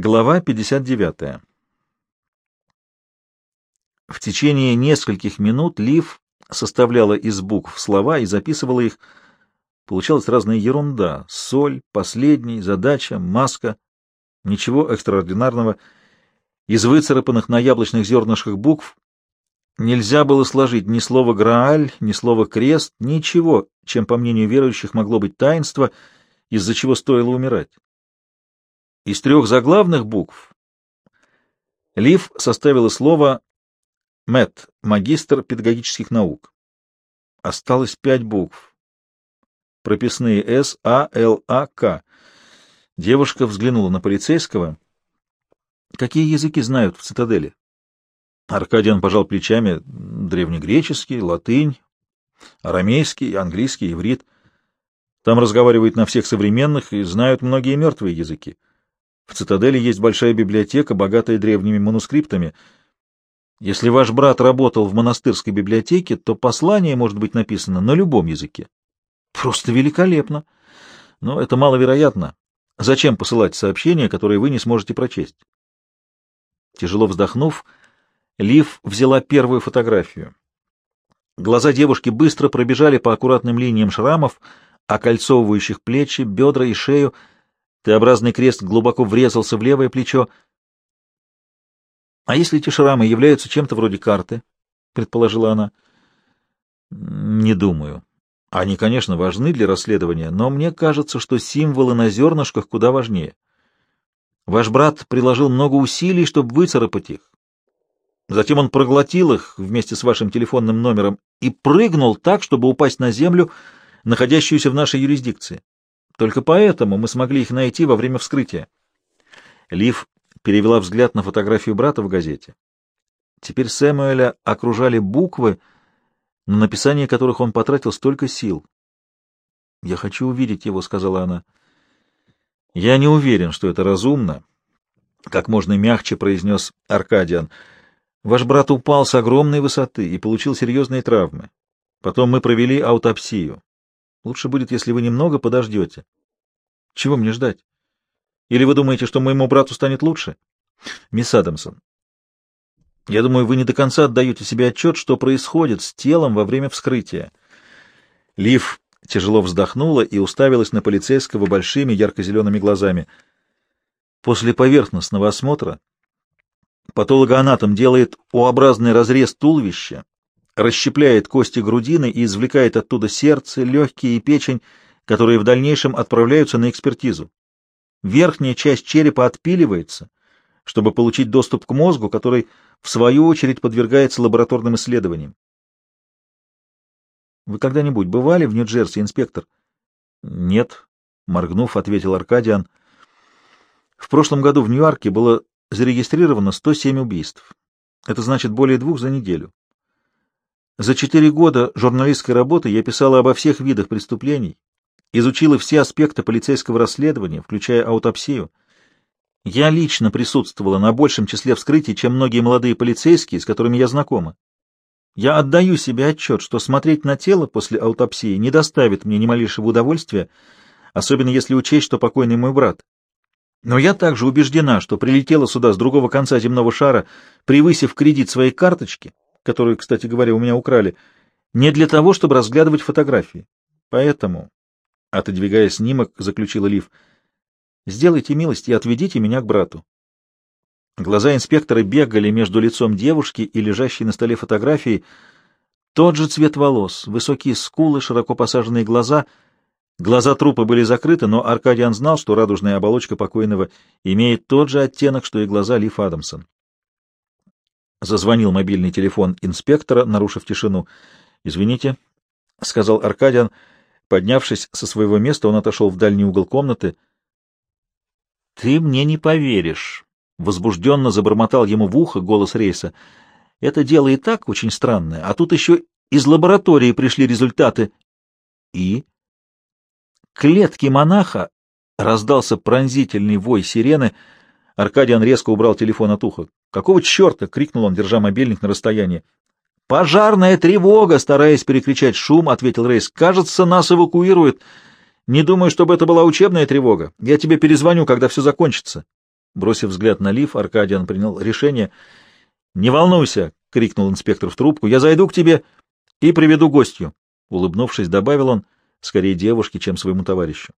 Глава 59. В течение нескольких минут Лив составляла из букв слова и записывала их. Получалась разная ерунда. Соль, последний, задача, маска. Ничего экстраординарного. Из выцарапанных на яблочных зернышках букв нельзя было сложить ни слова «Грааль», ни слова «Крест», ничего, чем, по мнению верующих, могло быть таинство, из-за чего стоило умирать. Из трех заглавных букв Лив составила слово «Мэт», магистр педагогических наук. Осталось пять букв. Прописные «С», «А», «Л», «А», «К». Девушка взглянула на полицейского. «Какие языки знают в цитадели?» Аркадиан пожал плечами. «Древнегреческий, латынь, арамейский, английский, иврит. Там разговаривают на всех современных и знают многие мертвые языки. В цитадели есть большая библиотека, богатая древними манускриптами. Если ваш брат работал в монастырской библиотеке, то послание может быть написано на любом языке. Просто великолепно. Но это маловероятно. Зачем посылать сообщения, которые вы не сможете прочесть? Тяжело вздохнув, Лив взяла первую фотографию. Глаза девушки быстро пробежали по аккуратным линиям шрамов, окольцовывающих плечи, бедра и шею, Т-образный крест глубоко врезался в левое плечо. — А если эти шрамы являются чем-то вроде карты? — предположила она. — Не думаю. Они, конечно, важны для расследования, но мне кажется, что символы на зернышках куда важнее. Ваш брат приложил много усилий, чтобы выцарапать их. Затем он проглотил их вместе с вашим телефонным номером и прыгнул так, чтобы упасть на землю, находящуюся в нашей юрисдикции. Только поэтому мы смогли их найти во время вскрытия. Лив перевела взгляд на фотографию брата в газете. Теперь Сэмуэля окружали буквы, на написание которых он потратил столько сил. «Я хочу увидеть его», — сказала она. «Я не уверен, что это разумно», — как можно мягче произнес Аркадиан. «Ваш брат упал с огромной высоты и получил серьезные травмы. Потом мы провели аутопсию. Лучше будет, если вы немного подождете. Чего мне ждать? Или вы думаете, что моему брату станет лучше? Мисс Адамсон, я думаю, вы не до конца отдаете себе отчет, что происходит с телом во время вскрытия. Лив тяжело вздохнула и уставилась на полицейского большими ярко-зелеными глазами. После поверхностного осмотра патологоанатом делает У-образный разрез туловища расщепляет кости грудины и извлекает оттуда сердце, легкие и печень, которые в дальнейшем отправляются на экспертизу. Верхняя часть черепа отпиливается, чтобы получить доступ к мозгу, который, в свою очередь, подвергается лабораторным исследованиям. Вы когда-нибудь бывали в Нью-Джерси, инспектор? Нет, моргнув, ответил Аркадиан. В прошлом году в Нью-Йорке было зарегистрировано 107 убийств. Это значит более двух за неделю. За четыре года журналистской работы я писала обо всех видах преступлений, изучила все аспекты полицейского расследования, включая аутопсию. Я лично присутствовала на большем числе вскрытий, чем многие молодые полицейские, с которыми я знакома. Я отдаю себе отчет, что смотреть на тело после аутопсии не доставит мне ни малейшего удовольствия, особенно если учесть, что покойный мой брат. Но я также убеждена, что прилетела сюда с другого конца земного шара, превысив кредит своей карточки, которую, кстати говоря, у меня украли, не для того, чтобы разглядывать фотографии. Поэтому, отодвигая снимок, заключила Лив, сделайте милость и отведите меня к брату. Глаза инспектора бегали между лицом девушки и лежащей на столе фотографией. Тот же цвет волос, высокие скулы, широко посаженные глаза. Глаза трупа были закрыты, но Аркадиан знал, что радужная оболочка покойного имеет тот же оттенок, что и глаза Лив Адамсон. Зазвонил мобильный телефон инспектора, нарушив тишину. «Извините», — сказал Аркадиан. Поднявшись со своего места, он отошел в дальний угол комнаты. «Ты мне не поверишь», — возбужденно забормотал ему в ухо голос рейса. «Это дело и так очень странное, а тут еще из лаборатории пришли результаты». «И?» «Клетки монаха!» — раздался пронзительный вой сирены — Аркадиан резко убрал телефон от уха. «Какого черта?» — крикнул он, держа мобильник на расстоянии. «Пожарная тревога!» — стараясь перекричать шум, ответил Рейс. «Кажется, нас эвакуируют. Не думаю, чтобы это была учебная тревога. Я тебе перезвоню, когда все закончится». Бросив взгляд на Лив, Аркадиан принял решение. «Не волнуйся!» — крикнул инспектор в трубку. «Я зайду к тебе и приведу гостью!» Улыбнувшись, добавил он, скорее девушке, чем своему товарищу.